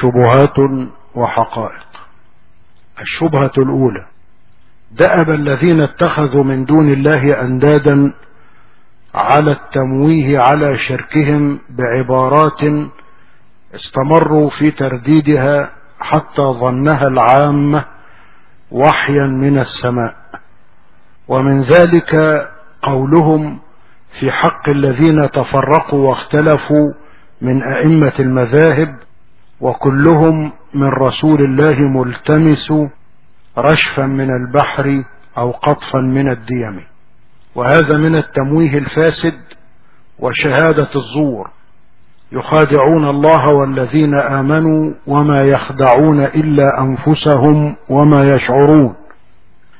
شبهات وحقائق. الشبهة الأولى دأب الذين اتخذوا من دون الله أندادا على التمويه على شركهم بعبارات استمروا في ترديدها حتى ظنها العامة وحيا من السماء. ومن ذلك قولهم في حق الذين تفرقوا واختلفوا من أئمة المذاهب وكلهم من رسول الله ملتمس رشفا من البحر أو قطفا من الديم. وهذا من التمويه الفاسد وشهادة الزور. يخادعون الله والذين آمنوا وما يخدعون إلا أنفسهم وما يشعرون.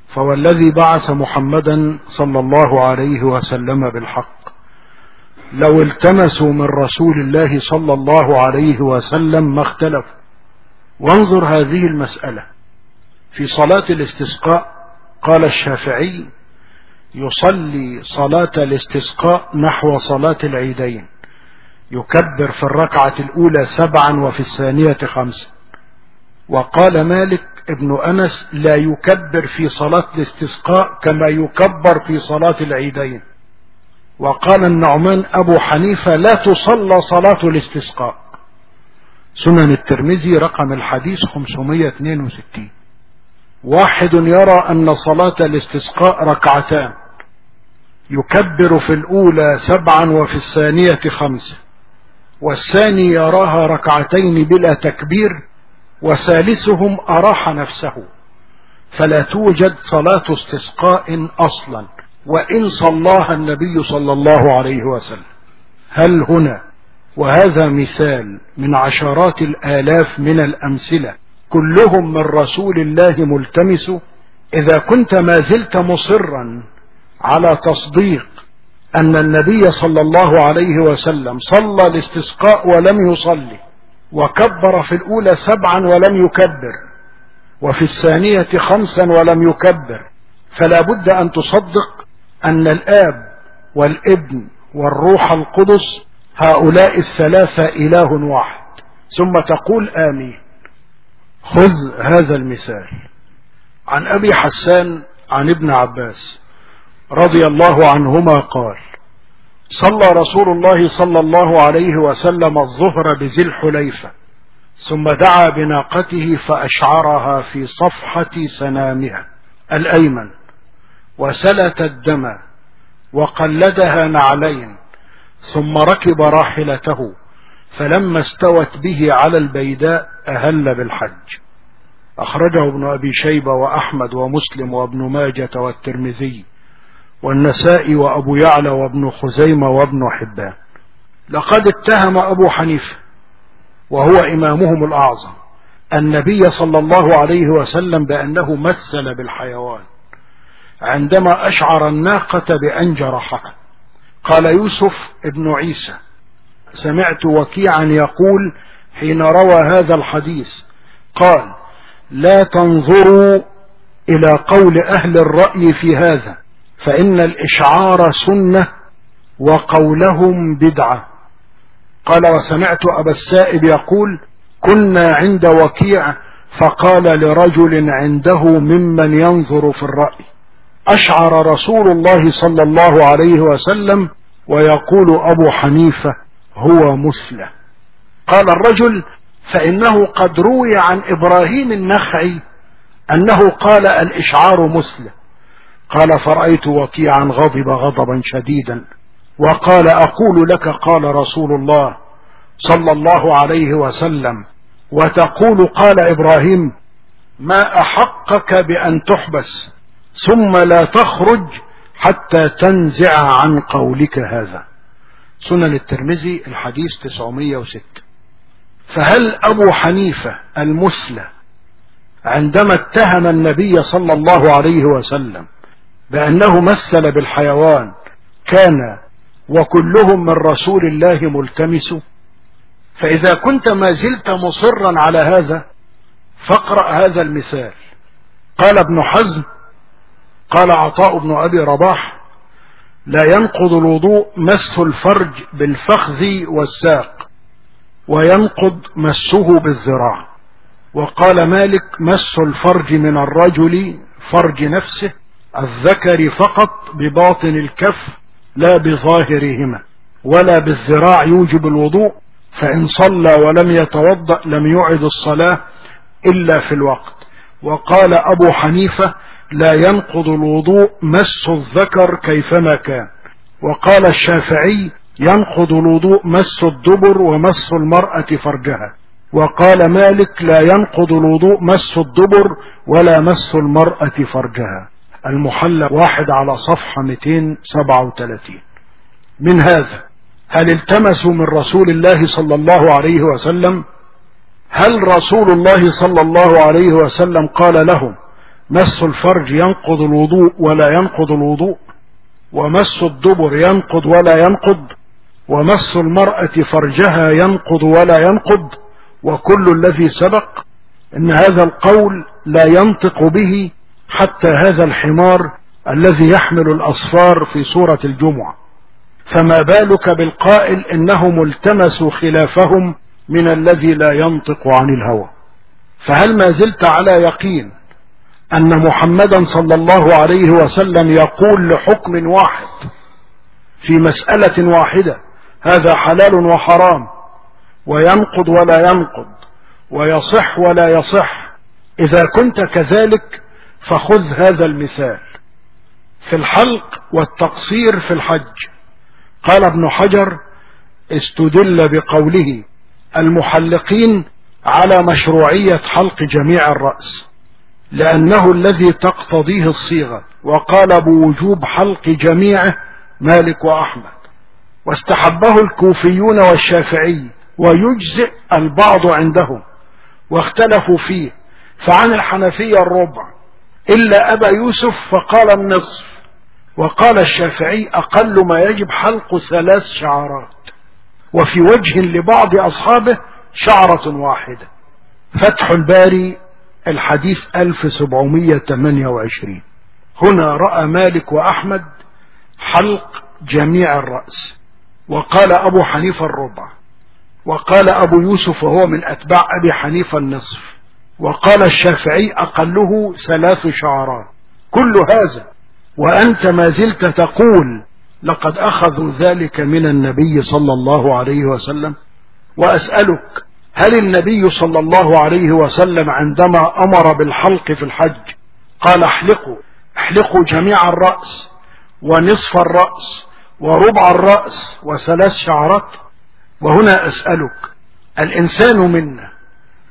فوالذي بعث محمدا صلى الله عليه وسلم بالحق. لو التمسوا من رسول الله صلى الله عليه وسلم ما اختلفوا وانظر هذه المسألة. في صلاة الاستسقاء قال الشافعي يصلي صلاة الاستسقاء نحو صلاة العيدين. يكبر في الركعة الأولى سبعا وفي الثانية خمسا. وقال مالك ابن أنس لا يكبر في صلاة الاستسقاء كما يكبر في صلاة العيدين. وقال النعمان أبو حنيفة لا تصلى صلاة الاستسقاء. سنن الترمذي رقم الحديث 562 واحد يرى أن صلاة الاستسقاء ركعتان. يكبر في الأولى سبعا وفي الثانية خمسة والثاني يراها ركعتين بلا تكبير وثالثهم أراح نفسه. فلا توجد صلاة استسقاء أصلا. وإن صلاها النبي صلى الله عليه وسلم. هل هنا وهذا مثال من عشرات الآلاف من الأمثلة كلهم من رسول الله ملتمس إذا كنت ما زلت مصرا على تصديق أن النبي صلى الله عليه وسلم صلى الاستسقاء ولم يصلي وكبر في الأولى سبعا ولم يكبر وفي الثانية خمسا ولم يكبر فلا بد أن تصدق أن الآب والابن والروح القدس هؤلاء الثلاثة إله واحد. ثم تقول آمين. خذ هذا المثال. عن أبي حسان عن ابن عباس رضي الله عنهما قال صلى رسول الله صلى الله عليه وسلم الظهر بذي الحليفة ثم دعا بناقته فأشعرها في صفحة سنامها الأيمن. وسلت الدم وقلدها نعلين ثم ركب راحلته فلما استوت به على البيداء أهل بالحج. أخرجه ابن أبي شيبة وأحمد ومسلم وابن ماجة والترمذي والنسائي وأبو يعلى وابن خزيمة وابن حبان. لقد اتهم أبو حنيفة وهو إمامهم الأعظم النبي صلى الله عليه وسلم بأنه مثل بالحيوان. عندما أشعر الناقة بأن جرحها قال يوسف ابن عيسى سمعت وكيعا يقول حين روى هذا الحديث قال لا تنظروا إلى قول أهل الرأي في هذا فإن الإشعار سنة وقولهم بدعة. قال وسمعت أبا السائب يقول كنا عند وكيع فقال لرجل عنده ممن ينظر في الرأي. أشعر رسول الله صلى الله عليه وسلم ويقول أبو حنيفة هو مسلم. قال الرجل فإنه قد روي عن إبراهيم النخعي أنه قال الإشعار مسلم. قال فرأيت وكيعا غضب غضبا شديدا. وقال أقول لك قال رسول الله صلى الله عليه وسلم. وتقول قال إبراهيم ما أحقك بأن تحبس؟ ثم لا تخرج حتى تنزع عن قولك هذا. سنن الترمذي الحديث 906 فهل أبو حنيفة المسلى عندما اتهم النبي صلى الله عليه وسلم بأنه مثل بالحيوان كان وكلهم من رسول الله ملتمس فإذا كنت ما زلت مصرا على هذا فاقرأ هذا المثال. قال ابن حزم قال عطاء بن أبي رباح لا ينقض الوضوء مس الفرج بالفخذ والساق وينقض مسه بالذراع. وقال مالك مس الفرج من الرجل فرج نفسه الذكر فقط بباطن الكف لا بظاهرهما ولا بالذراع يوجب الوضوء فإن صلى ولم يتوضأ لم يعد الصلاة إلا في الوقت. وقال أبو حنيفة لا ينقض الوضوء مس الذكر كيفما كان. وقال الشافعي ينقض الوضوء مس الدبر ومس المرأة فرجها. وقال مالك لا ينقض الوضوء مس الدبر ولا مس المرأة فرجها. المحلى واحد على صفحة 237 من هذا هل التمسوا من رسول الله صلى الله عليه وسلم؟ هل رسول الله صلى الله عليه وسلم قال لهم مس الفرج ينقض الوضوء ولا ينقض الوضوء ومس الدبر ينقض ولا ينقض ومس المرأة فرجها ينقض ولا ينقض وكل الذي سبق إن هذا القول لا ينطق به حتى هذا الحمار الذي يحمل الأصفار في سورة الجمعة. فما بالك بالقائل إنهم التمسوا خلافهم من الذي لا ينطق عن الهوى؟ فهل ما زلت على يقين أن محمدا صلى الله عليه وسلم يقول لحكم واحد في مسألة واحدة هذا حلال وحرام وينقض ولا ينقض ويصح ولا يصح. إذا كنت كذلك فخذ هذا المثال في الحلق والتقصير في الحج. قال ابن حجر استدل بقوله المحلقين على مشروعية حلق جميع الرأس. لأنه الذي تقتضيه الصيغة. وقال بوجوب حلق جميعه مالك وأحمد. واستحبه الكوفيون والشافعي ويجزئ البعض عندهم. واختلفوا فيه. فعن الحنفية الربع. إلا أبا يوسف فقال النصف. وقال الشافعي أقل ما يجب حلق ثلاث شعرات. وفي وجه لبعض أصحابه شعرة واحدة. فتح الباري الحديث 1728 هنا رأى مالك وأحمد حلق جميع الرأس. وقال أبو حنيفة الربع. وقال أبو يوسف وهو من أتباع أبي حنيفة النصف. وقال الشافعي أقله ثلاث شعرات. كل هذا وأنت ما زلت تقول لقد أخذوا ذلك من النبي صلى الله عليه وسلم. وأسألك هل النبي صلى الله عليه وسلم عندما أمر بالحلق في الحج قال احلقوا احلقوا جميع الرأس ونصف الرأس وربع الرأس وثلاث شعرات؟ وهنا أسألك الإنسان منا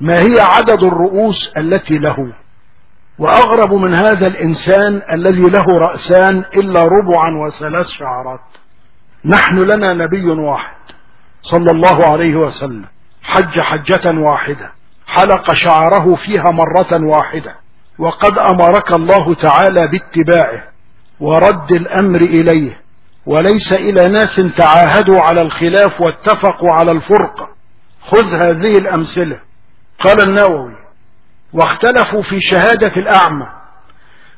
ما هي عدد الرؤوس التي له؟ وأغرب من هذا الإنسان الذي له رأسان إلا ربعا وثلاث شعرات. نحن لنا نبي واحد صلى الله عليه وسلم. حج حجة واحدة حلق شعره فيها مرة واحدة وقد أمرك الله تعالى باتباعه ورد الأمر إليه وليس إلى ناس تعاهدوا على الخلاف واتفقوا على الفرقة خذ هذه الأمثلة. قال النووي واختلفوا في شهادة الأعمى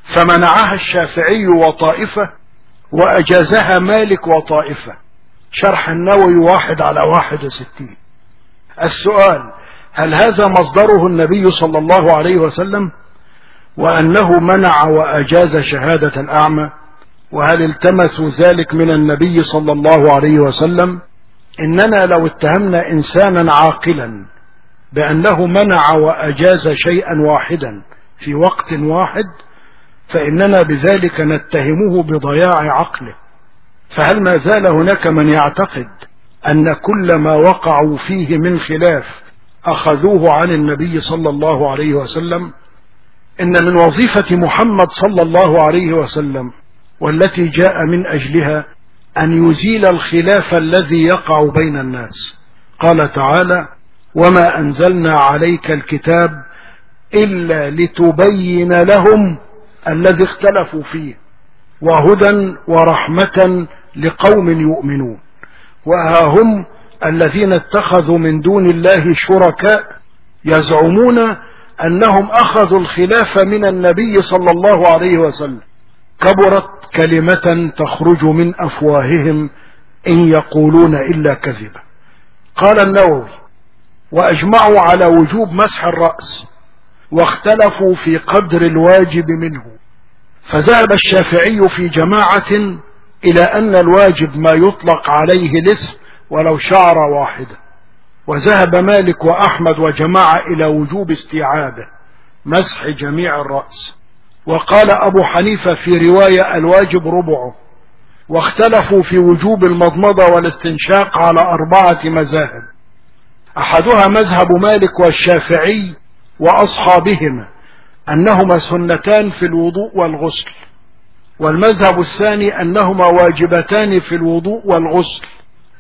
فمنعها الشافعي وطائفة وأجازها مالك وطائفة. شرح النووي واحد على واحد وستين. السؤال هل هذا مصدره النبي صلى الله عليه وسلم؟ وأنه منع وأجاز شهادة الأعمى؟ وهل التمسوا ذلك من النبي صلى الله عليه وسلم؟ إننا لو اتهمنا إنسانا عاقلا بأنه منع وأجاز شيئا واحدا في وقت واحد فإننا بذلك نتهمه بضياع عقله. فهل ما زال هناك من يعتقد أن كل ما وقعوا فيه من خلاف أخذوه عن النبي صلى الله عليه وسلم إن من وظيفة محمد صلى الله عليه وسلم والتي جاء من أجلها أن يزيل الخلاف الذي يقع بين الناس. قال تعالى وما أنزلنا عليك الكتاب إلا لتبين لهم الذي اختلفوا فيه وهدى ورحمة لقوم يؤمنون. وها هم الذين اتخذوا من دون الله شركاء يزعمون أنهم أخذوا الخلاف من النبي صلى الله عليه وسلم. كبرت كلمة تخرج من أفواههم إن يقولون إلا كذبا. قال النووي وأجمعوا على وجوب مسح الرأس واختلفوا في قدر الواجب منه. فذهب الشافعي في جماعة إلى أن الواجب ما يطلق عليه الاسم ولو شعر واحدة وذهب مالك وأحمد وجماعة إلى وجوب استيعابه مسح جميع الرأس. وقال أبو حنيفة في رواية الواجب ربعه. واختلفوا في وجوب المضمضة والاستنشاق على أربعة مذاهب. أحدها مذهب مالك والشافعي وأصحابهما أنهما سنتان في الوضوء والغسل. والمذهب الثاني أنهما واجبتان في الوضوء والغسل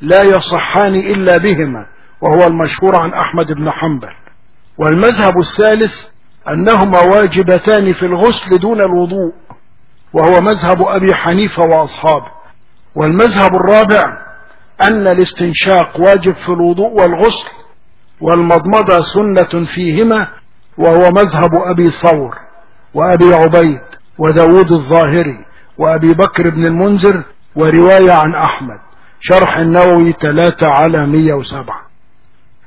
لا يصحان إلا بهما وهو المشهور عن أحمد بن حنبل. والمذهب الثالث أنهما واجبتان في الغسل دون الوضوء وهو مذهب أبي حنيفة وأصحابه. والمذهب الرابع أن الاستنشاق واجب في الوضوء والغسل والمضمضة سنة فيهما وهو مذهب أبي ثور وأبي عبيد وداود الظاهري. وأبي بكر بن المنذر ورواية عن أحمد. شرح النووي ثلاثة على مية وسبعة.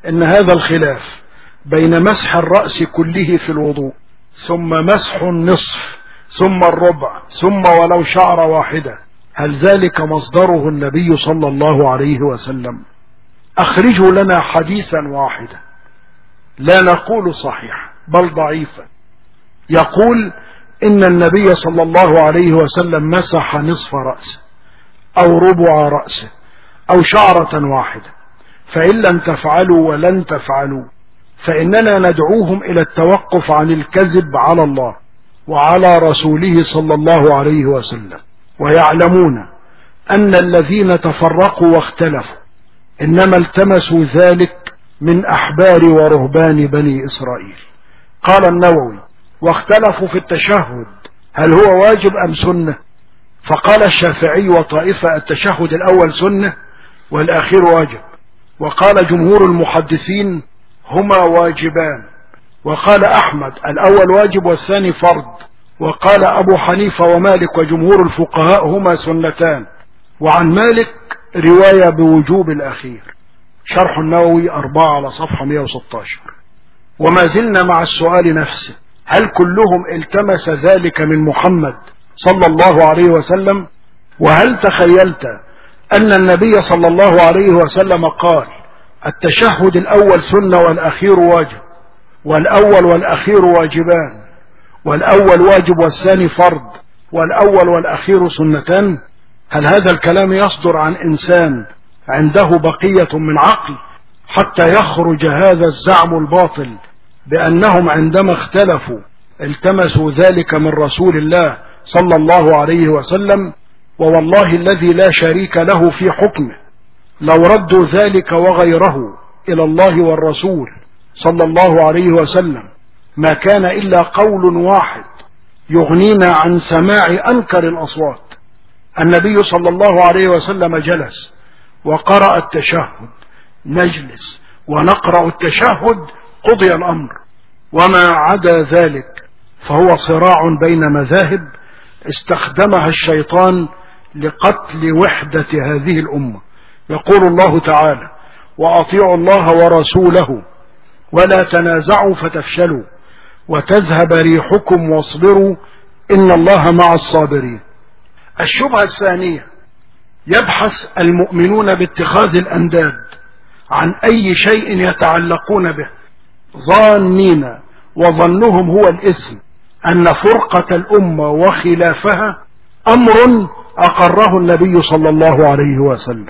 إن هذا الخلاف بين مسح الرأس كله في الوضوء ثم مسح النصف ثم الربع ثم ولو شعر واحدة هل ذلك مصدره النبي صلى الله عليه وسلم؟ أخرجوا لنا حديثا واحدا. لا نقول صحيح بل ضعيفا. يقول إن النبي صلى الله عليه وسلم مسح نصف رأسه أو ربع رأسه أو شعرة واحدة. فإن لم تفعلوا ولن تفعلوا فإننا ندعوهم إلى التوقف عن الكذب على الله وعلى رسوله صلى الله عليه وسلم. ويعلمون أن الذين تفرقوا واختلفوا إنما التمسوا ذلك من أحبار ورهبان بني إسرائيل. قال النووي واختلفوا في التشهد هل هو واجب أم سنة؟ فقال الشافعي وطائفة التشهد الأول سنة والأخير واجب. وقال جمهور المحدثين هما واجبان. وقال أحمد الأول واجب والثاني فرض. وقال أبو حنيفة ومالك وجمهور الفقهاء هما سنتان. وعن مالك رواية بوجوب الأخير. شرح النووي أربعة على صفحة 116 وما زلنا مع السؤال نفسه. هل كلهم التمس ذلك من محمد صلى الله عليه وسلم؟ وهل تخيلت أن النبي صلى الله عليه وسلم قال التشهد الأول سنة والأخير واجب والأول والأخير واجبان والأول واجب والثاني فرض والأول والأخير سنتان؟ هل هذا الكلام يصدر عن إنسان عنده بقية من عقل حتى يخرج هذا الزعم الباطل بأنهم عندما اختلفوا التمسوا ذلك من رسول الله صلى الله عليه وسلم ووالله الذي لا شريك له في حكمه. لو ردوا ذلك وغيره إلى الله والرسول صلى الله عليه وسلم ما كان إلا قول واحد يغنينا عن سماع أنكر الأصوات. النبي صلى الله عليه وسلم جلس وقرأ التشهد نجلس ونقرأ التشهد قضي الأمر وما عدا ذلك فهو صراع بين مذاهب استخدمها الشيطان لقتل وحدة هذه الأمة. يقول الله تعالى وأطيعوا الله ورسوله ولا تنازعوا فتفشلوا وتذهب ريحكم واصبروا إن الله مع الصابرين. الشبهة الثانية يبحث المؤمنون باتخاذ الأنداد عن أي شيء يتعلقون به. ظانين وظنهم هو الاسم أن فرقة الأمة وخلافها أمر أقره النبي صلى الله عليه وسلم.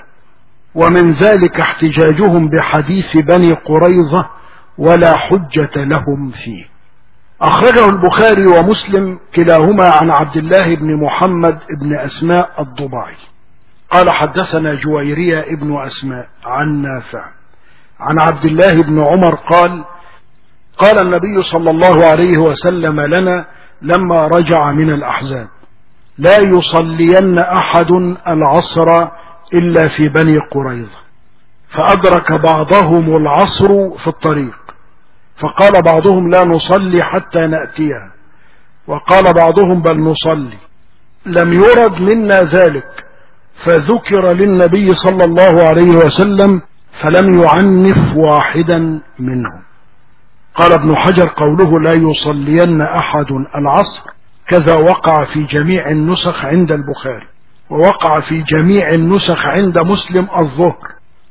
ومن ذلك احتجاجهم بحديث بني قريظة ولا حجة لهم فيه. أخرجه البخاري ومسلم كلاهما عن عبد الله بن محمد بن أسماء الضباعي قال حدثنا جويرية ابن أسماء عن نافع. عن عبد الله بن عمر قال قال النبي صلى الله عليه وسلم لنا لما رجع من الأحزاب. لا يصلين أحد العصر إلا في بني قريظة. فأدرك بعضهم العصر في الطريق. فقال بعضهم لا نصلي حتى نأتيها. وقال بعضهم بل نصلي. لم يرد منا ذلك. فذكر للنبي صلى الله عليه وسلم فلم يعنف واحدا منهم. قال ابن حجر قوله لا يصلين أحد العصر. كذا وقع في جميع النسخ عند البخاري ووقع في جميع النسخ عند مسلم الظهر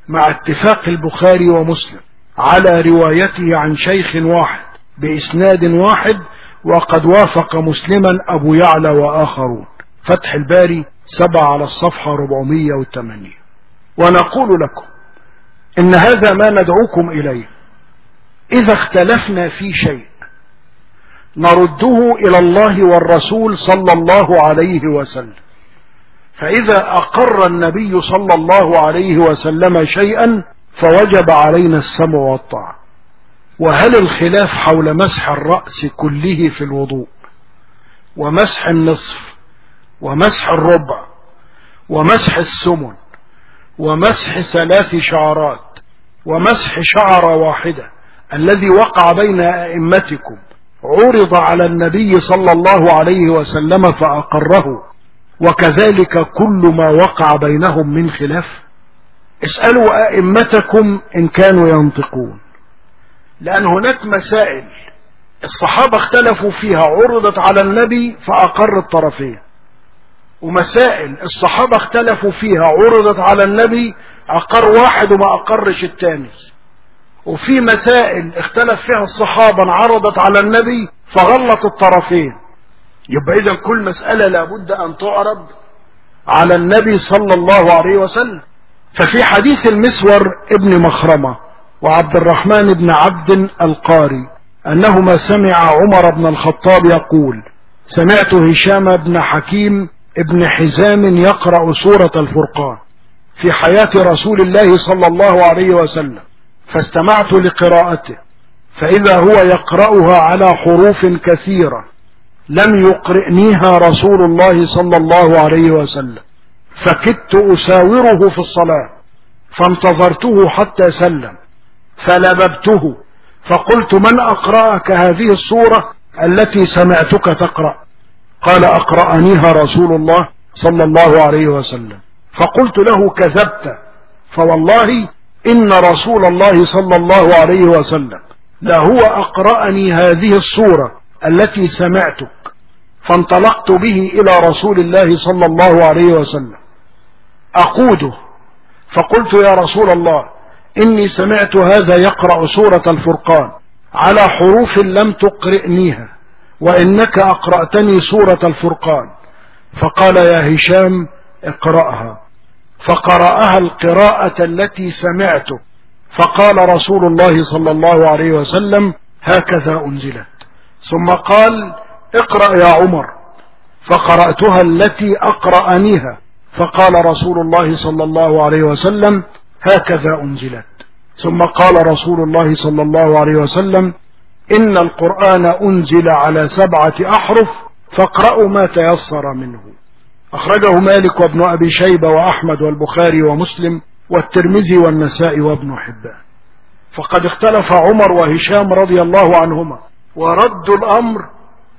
مع اتفاق البخاري ومسلم على روايته عن شيخ واحد بإسناد واحد وقد وافق مسلما أبو يعلى وآخرون. فتح الباري سبع على الصفحة 408 ونقول لكم إن هذا ما ندعوكم إليه إذا اختلفنا في شيء نرده إلى الله والرسول صلى الله عليه وسلم. فإذا أقر النبي صلى الله عليه وسلم شيئا فوجب علينا السمع والطاعة. وهل الخلاف حول مسح الرأس كله في الوضوء؟ ومسح النصف ومسح الربع ومسح السمن ومسح ثلاث شعرات ومسح شعرة واحدة. الذي وقع بين أئمتكم عرض على النبي صلى الله عليه وسلم فأقره وكذلك كل ما وقع بينهم من خلاف؟ اسألوا أئمتكم إن كانوا ينطقون. لأن هناك مسائل الصحابة اختلفوا فيها عرضت على النبي فأقر الطرفين. ومسائل الصحابة اختلفوا فيها عرضت على النبي أقر واحد وما أقرش الثاني. وفي مسائل اختلف فيها الصحابة عرضت على النبي فغلط الطرفين. يبقى إذا كل مسألة لابد أن تعرض على النبي صلى الله عليه وسلم. ففي حديث المسور ابن مخرمة وعبد الرحمن بن عبد القاري أنهما سمع عمر بن الخطاب يقول سمعت هشام بن حكيم ابن حزام يقرأ سورة الفرقان في حياة رسول الله صلى الله عليه وسلم. فاستمعت لقراءته فإذا هو يقرأها على حروف كثيرة لم يقرئنيها رسول الله صلى الله عليه وسلم فكدت أساوره في الصلاة فانتظرته حتى سلم فلببته فقلت من أقرأك هذه الصورة التي سمعتك تقرأ؟ قال أقرأنيها رسول الله صلى الله عليه وسلم فقلت له كذبت فوالله إن رسول الله صلى الله عليه وسلم لهو أقرأني هذه الصورة التي سمعتك فانطلقت به إلى رسول الله صلى الله عليه وسلم. أقوده. فقلت يا رسول الله إني سمعت هذا يقرأ سورة الفرقان على حروف لم تقرئنيها وإنك أقرأتني سورة الفرقان. فقال يا هشام اقرأها. فقرأها القراءة التي سمعته. فقال رسول الله صلى الله عليه وسلم هكذا أنزلت. ثم قال اقرأ يا عمر. فقرأتها التي أقرأنيها. فقال رسول الله صلى الله عليه وسلم هكذا أنزلت. ثم قال رسول الله صلى الله عليه وسلم إن القرآن أنزل على سبعة أحرف فاقرأوا ما تيسر منه. أخرجه مالك وابن أبي شيبة وأحمد والبخاري ومسلم والترمذي والنسائي وابن حبان. فقد اختلف عمر وهشام رضي الله عنهما وردوا الأمر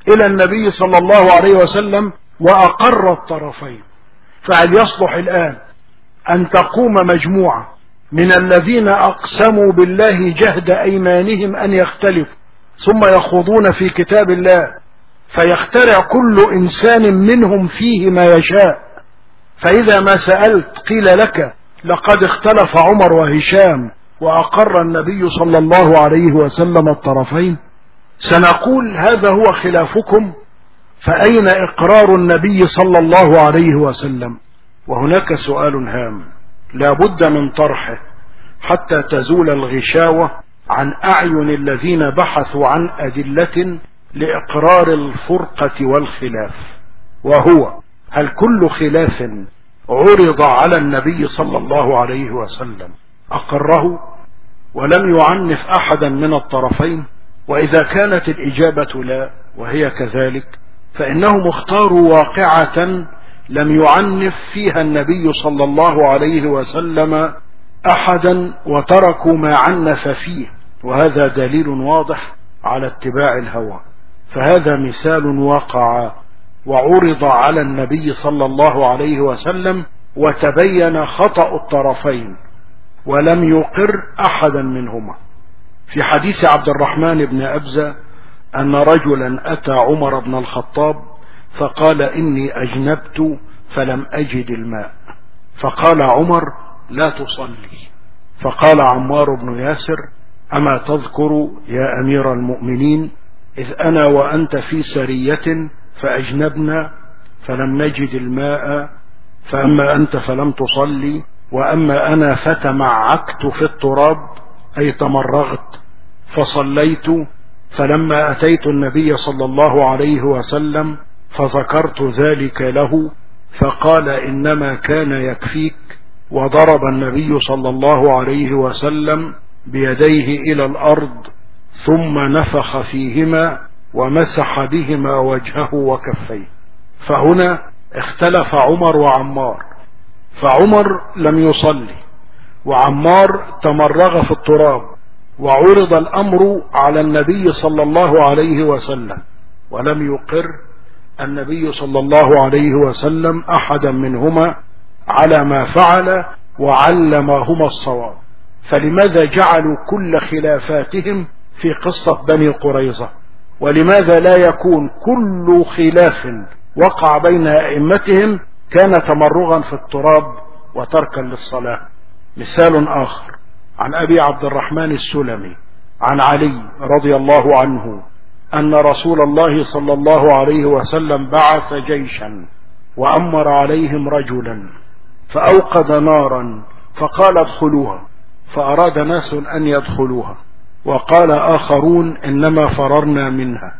إلى النبي صلى الله عليه وسلم وأقر الطرفين. فهل يصلح الآن أن تقوم مجموعة من الذين أقسموا بالله جهد أيمانهم أن يختلفوا ثم يخوضون في كتاب الله فيخترع كل إنسان منهم فيه ما يشاء. فإذا ما سألت قيل لك لقد اختلف عمر وهشام وأقر النبي صلى الله عليه وسلم الطرفين. سنقول هذا هو خلافكم فأين إقرار النبي صلى الله عليه وسلم؟ وهناك سؤال هام لا بد من طرحه حتى تزول الغشاوة عن أعين الذين بحثوا عن أدلة لإقرار الفرقة والخلاف وهو هل كل خلاف عرض على النبي صلى الله عليه وسلم أقره ولم يعنف أحدا من الطرفين؟ وإذا كانت الإجابة لا وهي كذلك فإنهم اختاروا واقعة لم يعنف فيها النبي صلى الله عليه وسلم أحدا وتركوا ما عنف فيه وهذا دليل واضح على اتباع الهوى. فهذا مثال وقع وعرض على النبي صلى الله عليه وسلم وتبين خطأ الطرفين ولم يقر أحدا منهما. في حديث عبد الرحمن بن أبزة أن رجلا أتى عمر بن الخطاب فقال إني أجنبت فلم أجد الماء. فقال عمر لا تصلي. فقال عمار بن ياسر أما تذكر يا أمير المؤمنين إذ أنا وأنت في سرية فأجنبنا فلم نجد الماء فأما أنت فلم تصلي وأما أنا فتمعكت في التراب أي تمرغت فصليت فلما أتيت النبي صلى الله عليه وسلم فذكرت ذلك له فقال إنما كان يكفيك وضرب النبي صلى الله عليه وسلم بيديه إلى الأرض ثم نفخ فيهما ومسح بهما وجهه وكفيه. فهنا اختلف عمر وعمار. فعمر لم يصلي وعمار تمرغ في التراب وعرض الأمر على النبي صلى الله عليه وسلم. ولم يقر النبي صلى الله عليه وسلم أحدا منهما على ما فعل وعلمهما الصواب. فلماذا جعلوا كل خلافاتهم في قصة بني قريظة. ولماذا لا يكون كل خلاف وقع بين أئمتهم كان تمرغا في التراب وتركا للصلاة؟ مثال آخر عن أبي عبد الرحمن السلمي عن علي رضي الله عنه أن رسول الله صلى الله عليه وسلم بعث جيشا وأمر عليهم رجلا فأوقد نارا فقال ادخلوها فأراد ناس أن يدخلوها. وقال آخرون إنما فررنا منها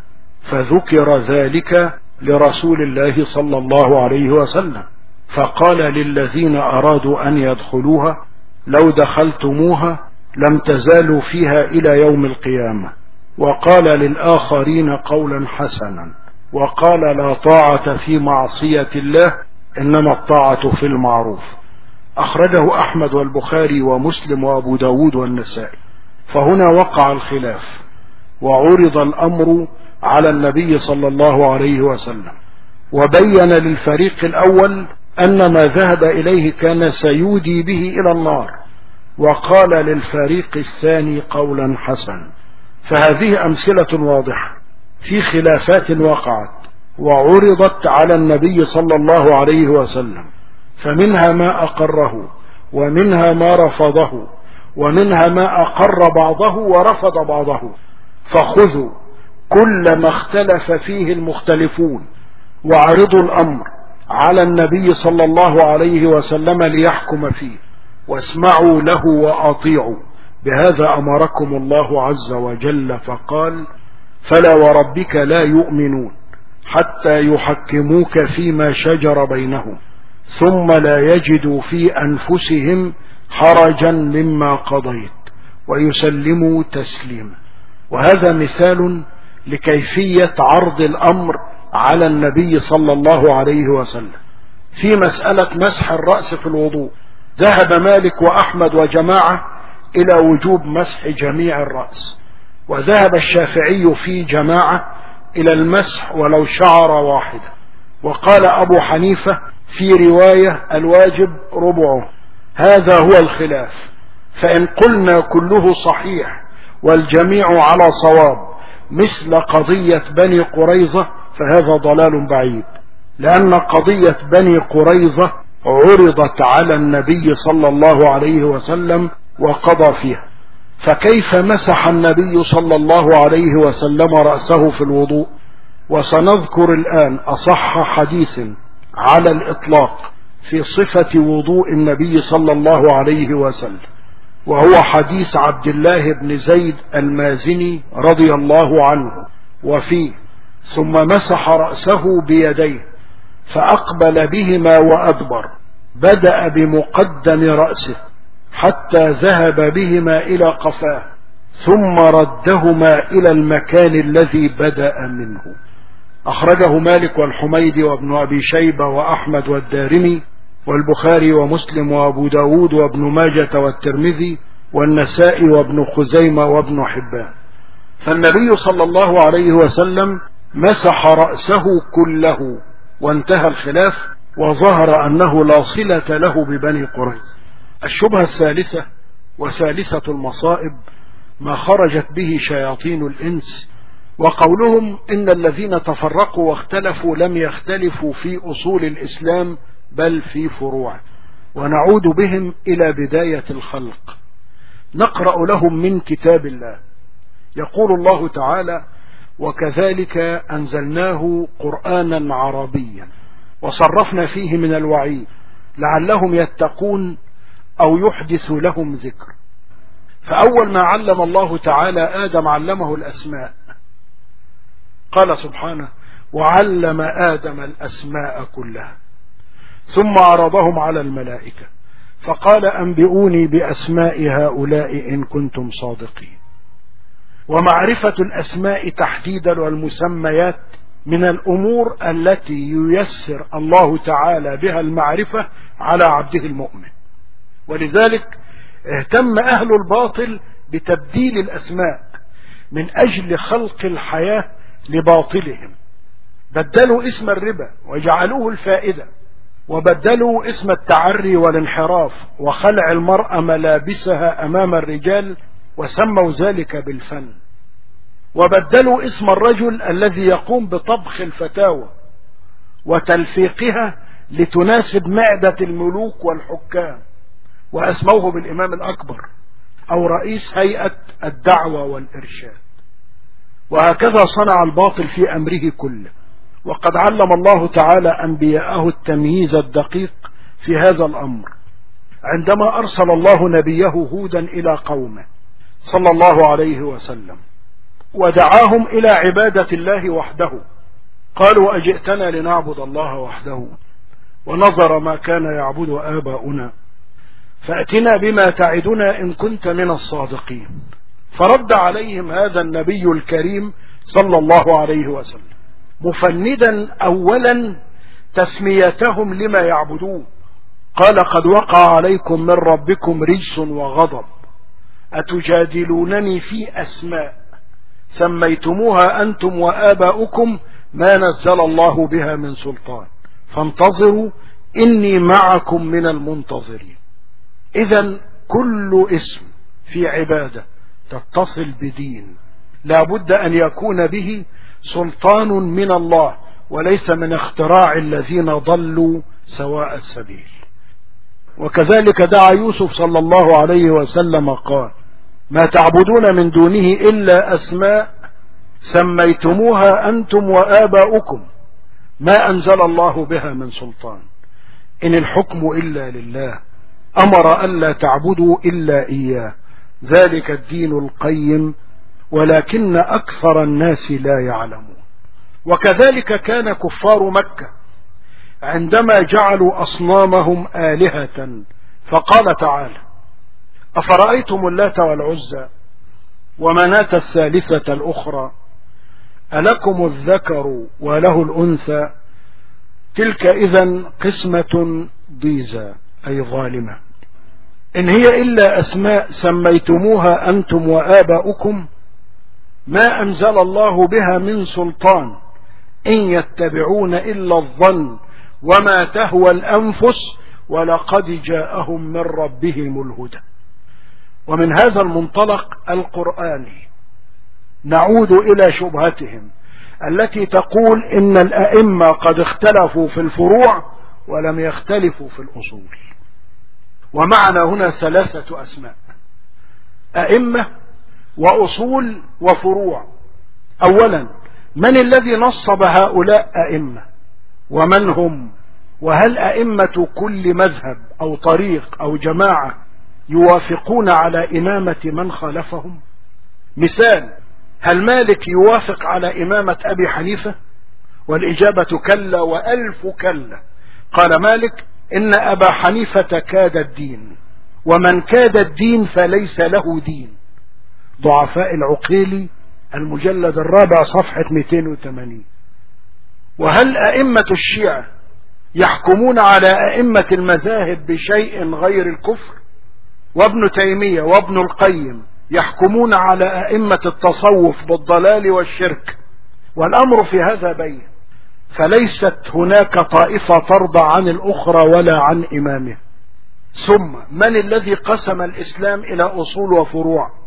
فذكر ذلك لرسول الله صلى الله عليه وسلم فقال للذين أرادوا أن يدخلوها لو دخلتموها لم تزالوا فيها إلى يوم القيامة. وقال للآخرين قولا حسنا وقال لا طاعة في معصية الله إنما الطاعة في المعروف. أخرجه أحمد والبخاري ومسلم وأبو داود والنسائي. فهنا وقع الخلاف وعرض الأمر على النبي صلى الله عليه وسلم وبين للفريق الأول أن ما ذهب إليه كان سيودي به إلى النار وقال للفريق الثاني قولا حسنا فهذه أمثلة واضحة في خلافات وقعت وعرضت على النبي صلى الله عليه وسلم فمنها ما أقره ومنها ما رفضه ومنها ما أقر بعضه ورفض بعضه. فخذوا كل ما اختلف فيه المختلفون وعرضوا الأمر على النبي صلى الله عليه وسلم ليحكم فيه. واسمعوا له وأطيعوا. بهذا أمركم الله عز وجل فقال فلا وربك لا يؤمنون حتى يحكموك فيما شجر بينهم ثم لا يجدوا في أنفسهم حرجا مما قضيت ويسلموا تسليما. وهذا مثال لكيفية عرض الأمر على النبي صلى الله عليه وسلم. في مسألة مسح الرأس في الوضوء ذهب مالك وأحمد وجماعة إلى وجوب مسح جميع الرأس. وذهب الشافعي في جماعة إلى المسح ولو شعر واحدة وقال أبو حنيفة في رواية الواجب ربعه. هذا هو الخلاف. فإن قلنا كله صحيح والجميع على صواب مثل قضية بني قريظة فهذا ضلال بعيد. لأن قضية بني قريظة عرضت على النبي صلى الله عليه وسلم وقضى فيها. فكيف مسح النبي صلى الله عليه وسلم رأسه في الوضوء؟ وسنذكر الآن أصح حديث على الإطلاق. في صفة وضوء النبي صلى الله عليه وسلم وهو حديث عبد الله بن زيد المازني رضي الله عنه وفيه ثم مسح رأسه بيديه فأقبل بهما وأدبر بدأ بمقدم رأسه حتى ذهب بهما إلى قفاه ثم ردهما إلى المكان الذي بدأ منه. أخرجه مالك والحميدي وابن أبي شيبة وأحمد والدارمي والبخاري ومسلم وأبو داود وابن ماجة والترمذي والنسائي وابن خزيمة وابن حبان. فالنبي صلى الله عليه وسلم مسح رأسه كله وانتهى الخلاف وظهر أنه لا صلة له ببني قريظ. الشبهة الثالثة وثالثة المصائب ما خرجت به شياطين الإنس وقولهم إن الذين تفرقوا واختلفوا لم يختلفوا في أصول الإسلام بل في فروعه ونعود بهم إلى بداية الخلق. نقرأ لهم من كتاب الله. يقول الله تعالى وكذلك أنزلناه قرآنا عربيا وصرفنا فيه من الوعيد لعلهم يتقون أو يحدث لهم ذكر. فأول ما علم الله تعالى آدم علمه الأسماء. قال سبحانه وعلم آدم الأسماء كلها. ثم عرضهم على الملائكة. فقال أنبئوني بأسماء هؤلاء إن كنتم صادقين. ومعرفة الأسماء تحديدا والمسميات من الأمور التي ييسر الله تعالى بها المعرفة على عبده المؤمن. ولذلك اهتم أهل الباطل بتبديل الأسماء من أجل خلق الحياة لباطلهم. بدلوا اسم الربا وجعلوه الفائدة. وبدلوا اسم التعري والانحراف وخلع المرأة ملابسها أمام الرجال وسموا ذلك بالفن. وبدلوا اسم الرجل الذي يقوم بطبخ الفتاوى وتلفيقها لتناسب معدة الملوك والحكام وأسموه بالإمام الأكبر أو رئيس هيئة الدعوة والإرشاد. وهكذا صنع الباطل في أمره كله. وقد علم الله تعالى أنبياءه التمييز الدقيق في هذا الأمر عندما أرسل الله نبيه هودا إلى قومه صلى الله عليه وسلم ودعاهم إلى عبادة الله وحده. قالوا أجئتنا لنعبد الله وحده؟ ونظر ما كان يعبد آباؤنا. فأتنا بما تعدنا إن كنت من الصادقين. فرد عليهم هذا النبي الكريم صلى الله عليه وسلم. مفندا أولا تسميتهم لما يعبدون. قال قد وقع عليكم من ربكم رجس وغضب. أتجادلونني في أسماء؟ سميتموها أنتم وآباؤكم ما نزل الله بها من سلطان. فانتظروا إني معكم من المنتظرين. إذا كل اسم في عبادة تتصل بدين. لا بد أن يكون به سلطان من الله وليس من اختراع الذين ضلوا سواء السبيل. وكذلك دعا يوسف صلى الله عليه وسلم قال ما تعبدون من دونه إلا أسماء سميتموها أنتم وآباؤكم. ما أنزل الله بها من سلطان. إن الحكم إلا لله. أمر ألا تعبدوا إلا إياه. ذلك الدين القيم ولكن أكثر الناس لا يعلمون. وكذلك كان كفار مكة عندما جعلوا أصنامهم آلهة فقال تعالى أفرأيتم اللات والعزى ومناة الثالثة الأخرى؟ ألكم الذكر وله الأنثى؟ تلك إذا قسمة ضيزى أي ظالمة. إن هي إلا أسماء سميتموها أنتم وآباؤكم ما أنزل الله بها من سلطان إن يتبعون إلا الظن وما تهوى الأنفس ولقد جاءهم من ربهم الهدى. ومن هذا المنطلق القرآني نعود إلى شبهتهم التي تقول إن الأئمة قد اختلفوا في الفروع ولم يختلفوا في الأصول. ومعنا هنا ثلاثة أسماء. أئمة وأصول وفروع. أولا من الذي نصب هؤلاء أئمة؟ ومن هم؟ وهل أئمة كل مذهب أو طريق أو جماعة يوافقون على إمامة من خالفهم؟ مثال هل مالك يوافق على إمامة أبي حنيفة؟ والإجابة كلا وألف كلا. قال مالك إن أبا حنيفة كاد الدين ومن كاد الدين فليس له دين. ضعفاء العقيلي المجلد الرابع صفحة 280 وهل أئمة الشيعة يحكمون على أئمة المذاهب بشيء غير الكفر؟ وابن تيمية وابن القيم يحكمون على أئمة التصوف بالضلال والشرك والأمر في هذا بين. فليست هناك طائفة ترضى عن الأخرى ولا عن إمامه ثم من الذي قسم الإسلام إلى أصول وفروع؟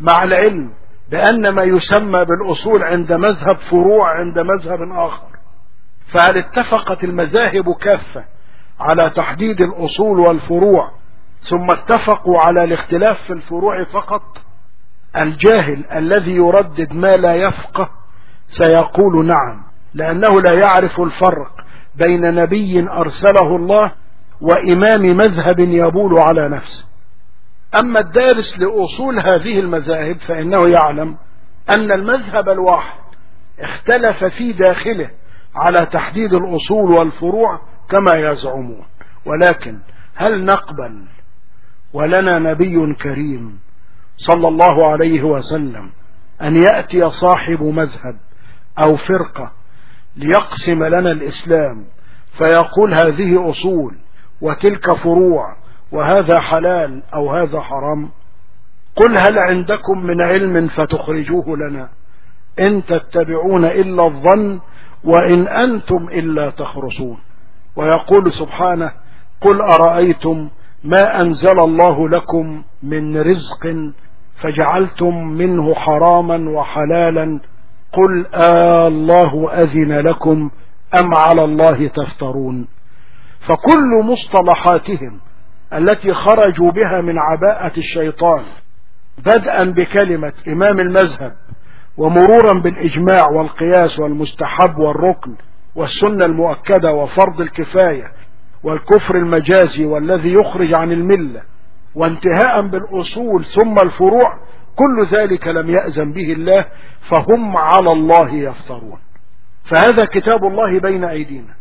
مع العلم بأن ما يسمى بالأصول عند مذهب فروع عند مذهب آخر. فهل اتفقت المذاهب كافة على تحديد الأصول والفروع ثم اتفقوا على الاختلاف في الفروع فقط؟ الجاهل الذي يردد ما لا يفقه سيقول نعم لأنه لا يعرف الفرق بين نبي أرسله الله وإمام مذهب يبول على نفسه. أما الدارس لأصول هذه المذاهب فإنه يعلم أن المذهب الواحد اختلف في داخله على تحديد الأصول والفروع كما يزعمون. ولكن هل نقبل ولنا نبي كريم صلى الله عليه وسلم أن يأتي صاحب مذهب أو فرقة ليقسم لنا الإسلام فيقول هذه أصول وتلك فروع وهذا حلال أو هذا حرام؟ قل هل عندكم من علم فتخرجوه لنا؟ إن تتبعون إلا الظن وإن أنتم إلا تخرصون. ويقول سبحانه قل أرأيتم ما أنزل الله لكم من رزق فجعلتم منه حراما وحلالا؟ قل آه الله أذن لكم أم على الله تفترون؟ فكل مصطلحاتهم التي خرجوا بها من عباءة الشيطان بدءا بكلمة إمام المذهب ومرورا بالإجماع والقياس والمستحب والركن والسنة المؤكدة وفرض الكفاية والكفر المجازي والذي يخرج عن الملة وانتهاء بالأصول ثم الفروع كل ذلك لم يأذن به الله فهم على الله يفترون. فهذا كتاب الله بين أيدينا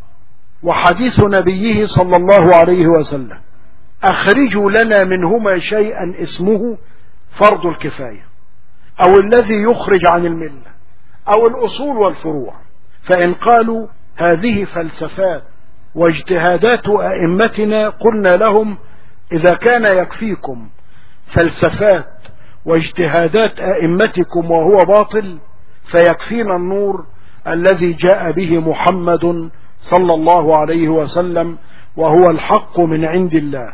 وحديث نبيه صلى الله عليه وسلم. أخرجوا لنا منهما شيئا اسمه فرض الكفاية أو الذي يخرج عن الملة أو الأصول والفروع. فإن قالوا هذه فلسفات واجتهادات أئمتنا قلنا لهم إذا كان يكفيكم فلسفات واجتهادات أئمتكم وهو باطل فيكفينا النور الذي جاء به محمد صلى الله عليه وسلم وهو الحق من عند الله.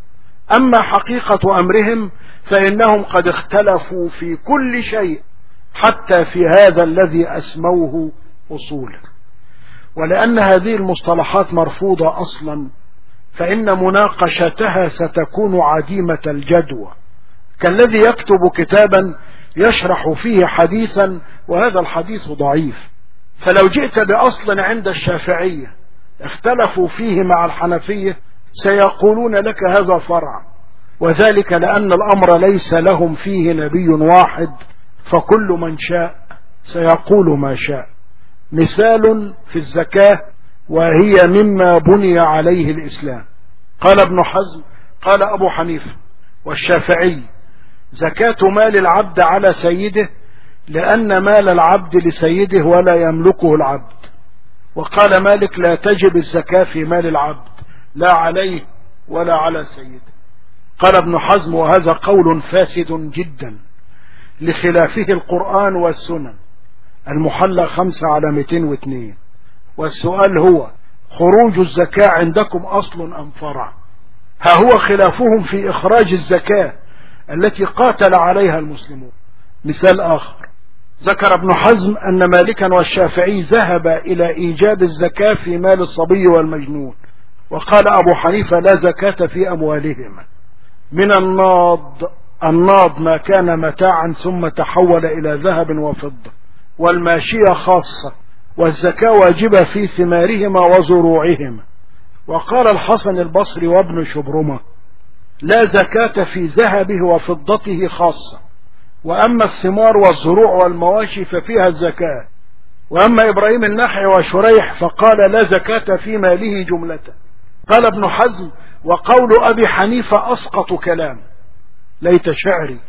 أما حقيقة أمرهم فإنهم قد اختلفوا في كل شيء حتى في هذا الذي أسموه أصول ولأن هذه المصطلحات مرفوضة أصلا فإن مناقشتها ستكون عديمة الجدوى. كالذي يكتب كتابا يشرح فيه حديثا وهذا الحديث ضعيف. فلو جئت بأصل عند الشافعية اختلفوا فيه مع الحنفية سيقولون لك هذا فرع وذلك لأن الأمر ليس لهم فيه نبي واحد فكل من شاء سيقول ما شاء. مثال في الزكاة وهي مما بني عليه الإسلام. قال ابن حزم قال أبو حنيفة والشافعي زكاة مال العبد على سيده لأن مال العبد لسيده ولا يملكه العبد. وقال مالك لا تجب الزكاة في مال العبد. لا عليه ولا على سيده. قال ابن حزم وهذا قول فاسد جدا لخلافه القرآن والسنن المحلى خمسة على 202 والسؤال هو خروج الزكاة عندكم أصل أم فرع؟ ها هو خلافهم في إخراج الزكاة التي قاتل عليها المسلمون. مثال آخر ذكر ابن حزم أن مالكا والشافعي ذهب إلى إيجاب الزكاة في مال الصبي والمجنون. وقال أبو حنيفة لا زكاة في أموالهما من الناض الناض ما كان متاعا ثم تحول إلى ذهب وفضة والماشية خاصة والزكاة واجبة في ثمارهما وزروعهما. وقال الحسن البصري وابن شبرمة لا زكاة في ذهبه وفضته خاصة. وأما الثمار والزروع والمواشي ففيها الزكاة. وأما إبراهيم النحع وشريح فقال لا زكاة في ماله جملة. قال ابن حزم وقول أبي حنيفة أسقط كلام. ليت شعري.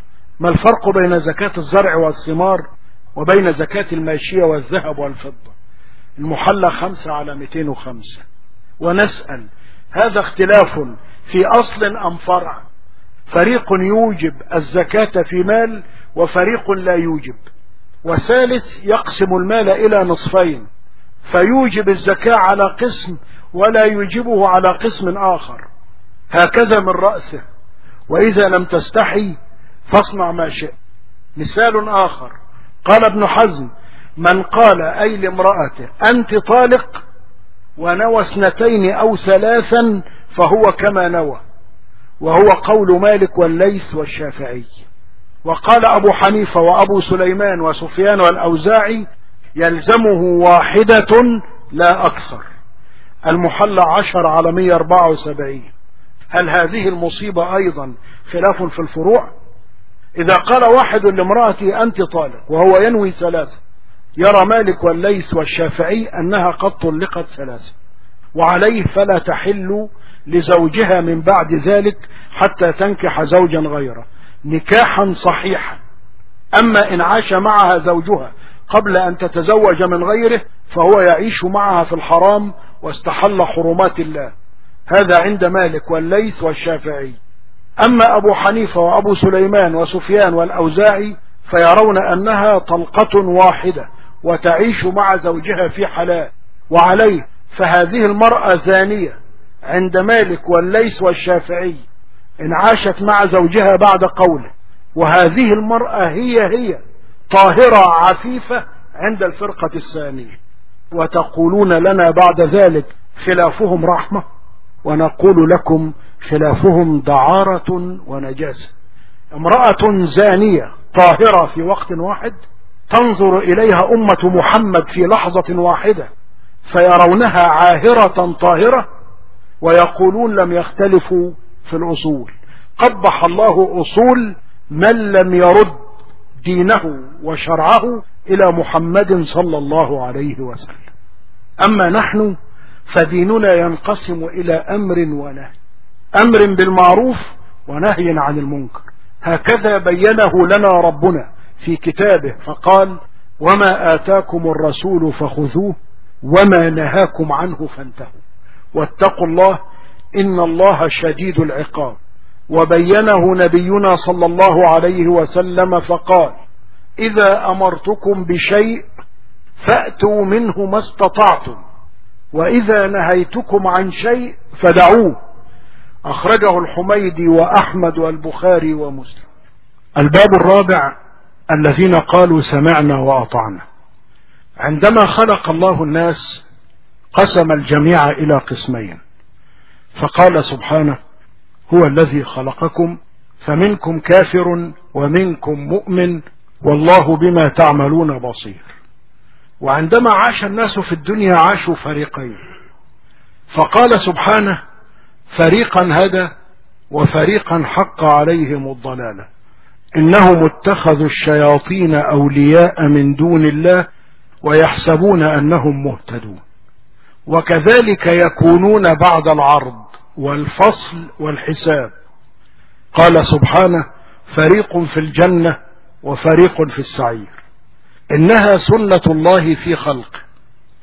ما الفرق بين زكاة الزرع والثمار وبين زكاة الماشية والذهب والفضة؟ المحلى خمسة على 205 ونسأل هذا اختلاف في أصل أم فرع؟ فريق يوجب الزكاة في مال وفريق لا يوجب. وثالث يقسم المال إلى نصفين. فيوجب الزكاة على قسم ولا يوجبه على قسم آخر. هكذا من رأسه. وإذا لم تستحي فاصنع ما شئت. مثال آخر. قال ابن حزم من قال أي لامرأته أنت طالق ونوى اثنتين أو ثلاثا فهو كما نوى. وهو قول مالك والليث والشافعي. وقال أبو حنيفة وأبو سليمان وسفيان والأوزاعي يلزمه واحدة لا أكثر. المحلى عشر على 174 هل هذه المصيبة أيضا خلاف في الفروع؟ إذا قال واحد لامرأتي أنت طالق وهو ينوي ثلاثة يرى مالك والليث والشافعي أنها قد طلقت ثلاثة وعليه فلا تحل لزوجها من بعد ذلك حتى تنكح زوجا غيره. نكاحا صحيحا. أما إن عاش معها زوجها قبل أن تتزوج من غيره فهو يعيش معها في الحرام واستحل حرمات الله. هذا عند مالك والليث والشافعي. أما أبو حنيفة وأبو سليمان وسفيان والأوزاعي فيرون أنها طلقة واحدة وتعيش مع زوجها في حلال. وعليه فهذه المرأة زانية. عند مالك والليث والشافعي إن عاشت مع زوجها بعد قوله. وهذه المرأة هي هي. طاهرة عفيفة عند الفرقة الثانية. وتقولون لنا بعد ذلك خلافهم رحمة ونقول لكم خلافهم دعارة ونجاسة. امرأة زانية طاهرة في وقت واحد تنظر إليها أمة محمد في لحظة واحدة فيرونها عاهرة طاهرة ويقولون لم يختلفوا في الأصول. قبح الله أصول من لم يرد دينه وشرعه إلى محمد صلى الله عليه وسلم. أما نحن فديننا ينقسم إلى أمر ونهي. أمر بالمعروف ونهي عن المنكر. هكذا بينه لنا ربنا في كتابه فقال وما آتاكم الرسول فخذوه وما نهاكم عنه فانتهوا. واتقوا الله إن الله شديد العقاب. وبينه نبينا صلى الله عليه وسلم فقال إذا أمرتكم بشيء فأتوا منه ما استطعتم وإذا نهيتكم عن شيء فدعوه. أخرجه الحميدي وأحمد والبخاري ومسلم. الباب الرابع الذين قالوا سمعنا وأطعنا. عندما خلق الله الناس قسم الجميع إلى قسمين. فقال سبحانه هو الذي خلقكم فمنكم كافر ومنكم مؤمن والله بما تعملون بصير. وعندما عاش الناس في الدنيا عاشوا فريقين. فقال سبحانه فريقا هدى وفريقا حق عليهم الضلالة إنهم اتخذوا الشياطين أولياء من دون الله ويحسبون أنهم مهتدون. وكذلك يكونون بعد العرض. والفصل والحساب. قال سبحانه فريق في الجنة وفريق في السعير. إنها سنة الله في خلقه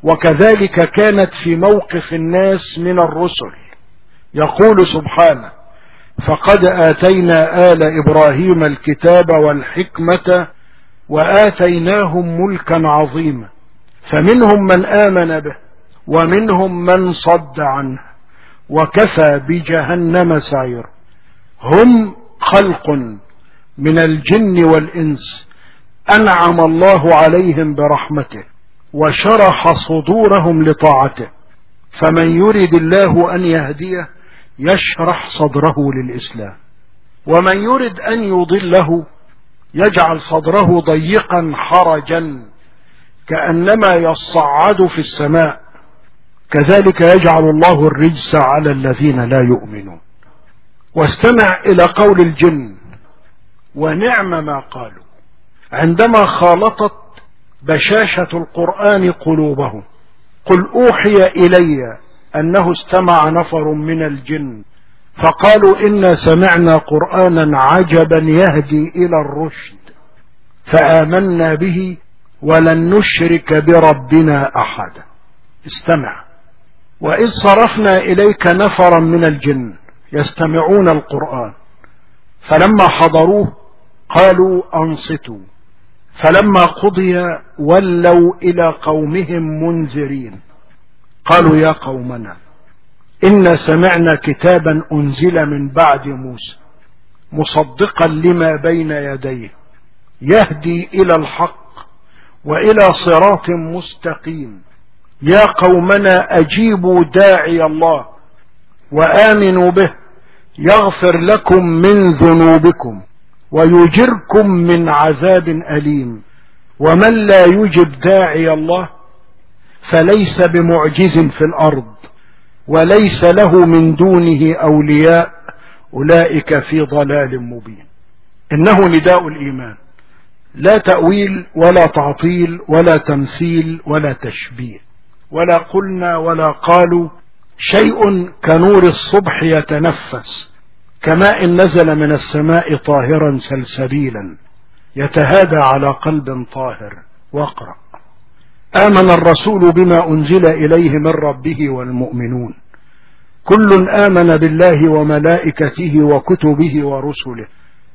وكذلك كانت في موقف الناس من الرسل. يقول سبحانه فقد آتينا آل إبراهيم الكتاب والحكمة وآتيناهم ملكا عظيما. فمنهم من آمن به ومنهم من صد عنه. وكفى بجهنم سعير. هم خلق من الجن والإنس. أنعم الله عليهم برحمته وشرح صدورهم لطاعته. فمن يرد الله أن يهديه يشرح صدره للإسلام. ومن يرد أن يضله يجعل صدره ضيقا حرجا كأنما يصعد في السماء. كذلك يجعل الله الرجس على الذين لا يؤمنون. واستمع إلى قول الجن ونعم ما قالوا. عندما خالطت بشاشة القرآن قلوبهم قل أوحي إلي أنه استمع نفر من الجن فقالوا إنا سمعنا قرآنا عجبا يهدي إلى الرشد فآمنا به ولن نشرك بربنا أحدا. استمع. وإذ صرفنا إليك نفرا من الجن يستمعون القرآن فلما حضروه قالوا أنصتوا فلما قضي ولوا إلى قومهم منذرين. قالوا يا قومنا إن سمعنا كتابا أنزل من بعد موسى مصدقا لما بين يديه يهدي إلى الحق وإلى صراط مستقيم. يا قومنا أجيبوا داعي الله وآمنوا به يغفر لكم من ذنوبكم ويجركم من عذاب أليم ومن لا يجب داعي الله فليس بمعجز في الأرض وليس له من دونه أولياء أولئك في ضلال مبين إنه نداء الإيمان لا تأويل ولا تعطيل ولا تمثيل ولا تشبيه ولا قلنا ولا قالوا شيء كنور الصبح يتنفس كماء نزل من السماء طاهرا سلسبيلا يتهادى على قلب طاهر واقرأ. آمن الرسول بما أنزل إليه من ربه والمؤمنون. كل آمن بالله وملائكته وكتبه ورسله.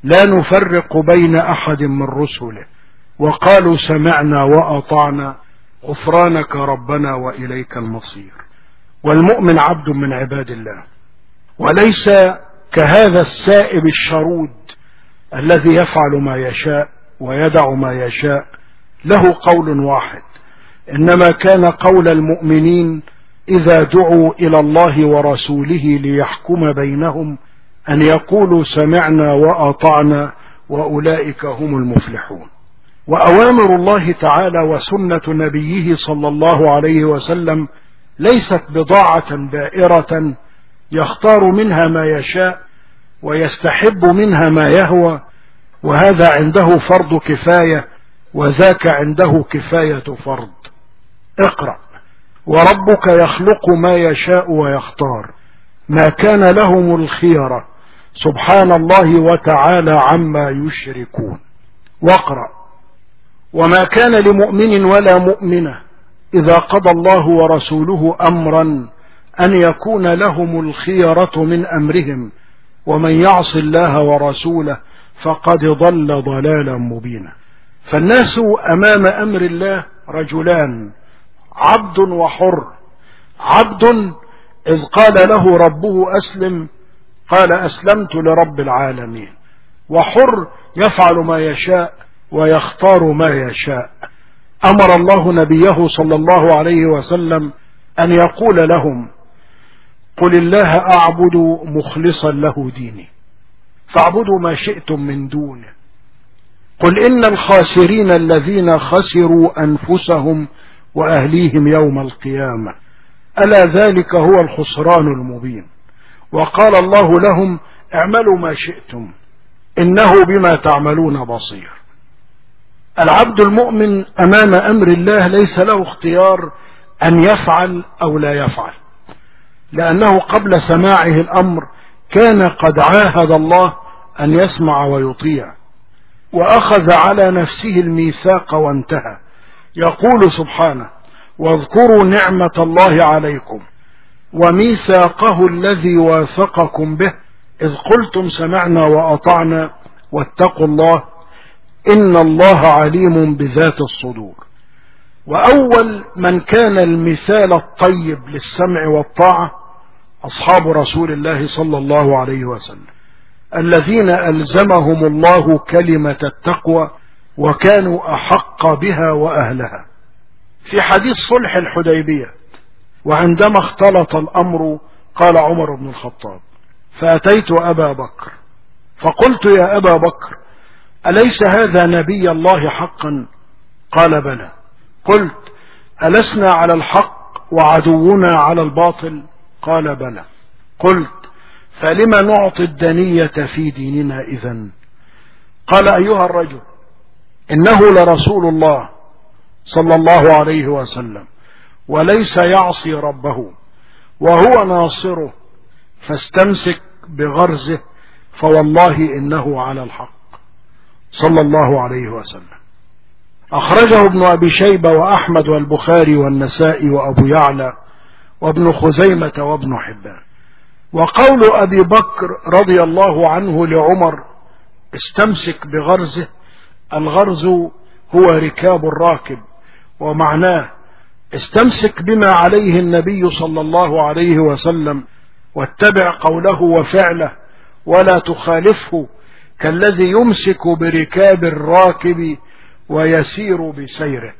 لا نفرق بين أحد من رسله. وقالوا سمعنا وأطعنا. غفرانك ربنا وإليك المصير. والمؤمن عبد من عباد الله. وليس كهذا السائب الشرود الذي يفعل ما يشاء ويدع ما يشاء. له قول واحد. إنما كان قول المؤمنين إذا دعوا إلى الله ورسوله ليحكم بينهم أن يقولوا سمعنا وأطعنا وأولئك هم المفلحون. وأوامر الله تعالى وسنة نبيه صلى الله عليه وسلم ليست بضاعة بائرة يختار منها ما يشاء ويستحب منها ما يهوى وهذا عنده فرض كفاية وذاك عنده كفاية فرض. اقرأ وربك يخلق ما يشاء ويختار. ما كان لهم الخيرة سبحان الله وتعالى عما يشركون. واقرأ وما كان لمؤمن ولا مؤمنة إذا قضى الله ورسوله أمرا أن يكون لهم الخيرة من أمرهم ومن يعص الله ورسوله فقد ضل ضلالا مبينا. فالناس أمام أمر الله رجلان عبد وحر. عبد إذ قال له ربه أسلم قال أسلمت لرب العالمين. وحر يفعل ما يشاء ويختار ما يشاء. أمر الله نبيه صلى الله عليه وسلم أن يقول لهم قل الله أعبد مخلصا له ديني فاعبدوا ما شئتم من دونه قل إن الخاسرين الذين خسروا أنفسهم وأهليهم يوم القيامة. ألا ذلك هو الخسران المبين. وقال الله لهم اعملوا ما شئتم إنه بما تعملون بصير. العبد المؤمن أمام أمر الله ليس له اختيار أن يفعل أو لا يفعل. لأنه قبل سماعه الأمر كان قد عاهد الله أن يسمع ويطيع وأخذ على نفسه الميثاق وانتهى. يقول سبحانه واذكروا نعمة الله عليكم وميثاقه الذي واثقكم به إذ قلتم سمعنا وأطعنا واتقوا الله إن الله عليم بذات الصدور. وأول من كان المثال الطيب للسمع والطاعة أصحاب رسول الله صلى الله عليه وسلم الذين ألزمهم الله كلمة التقوى وكانوا أحق بها وأهلها. في حديث صلح الحديبية وعندما اختلط الأمر قال عمر بن الخطاب فأتيت أبا بكر فقلت يا أبا بكر أليس هذا نبي الله حقا؟ قال بلى. قلت ألسنا على الحق وعدونا على الباطل؟ قال بلى. قلت فلما نعطي الدنية في ديننا إذا قال أيها الرجل إنه لرسول الله صلى الله عليه وسلم وليس يعصي ربه وهو ناصره فاستمسك بغرزه فوالله إنه على الحق. صلى الله عليه وسلم. أخرجه ابن أبي شيبة وأحمد والبخاري والنسائي وأبو يعلى وابن خزيمة وابن حبان. وقول أبي بكر رضي الله عنه لعمر استمسك بغرزه الغرز هو ركاب الراكب ومعناه استمسك بما عليه النبي صلى الله عليه وسلم واتبع قوله وفعله ولا تخالفه كالذي يمسك بركاب الراكب ويسير بسيره.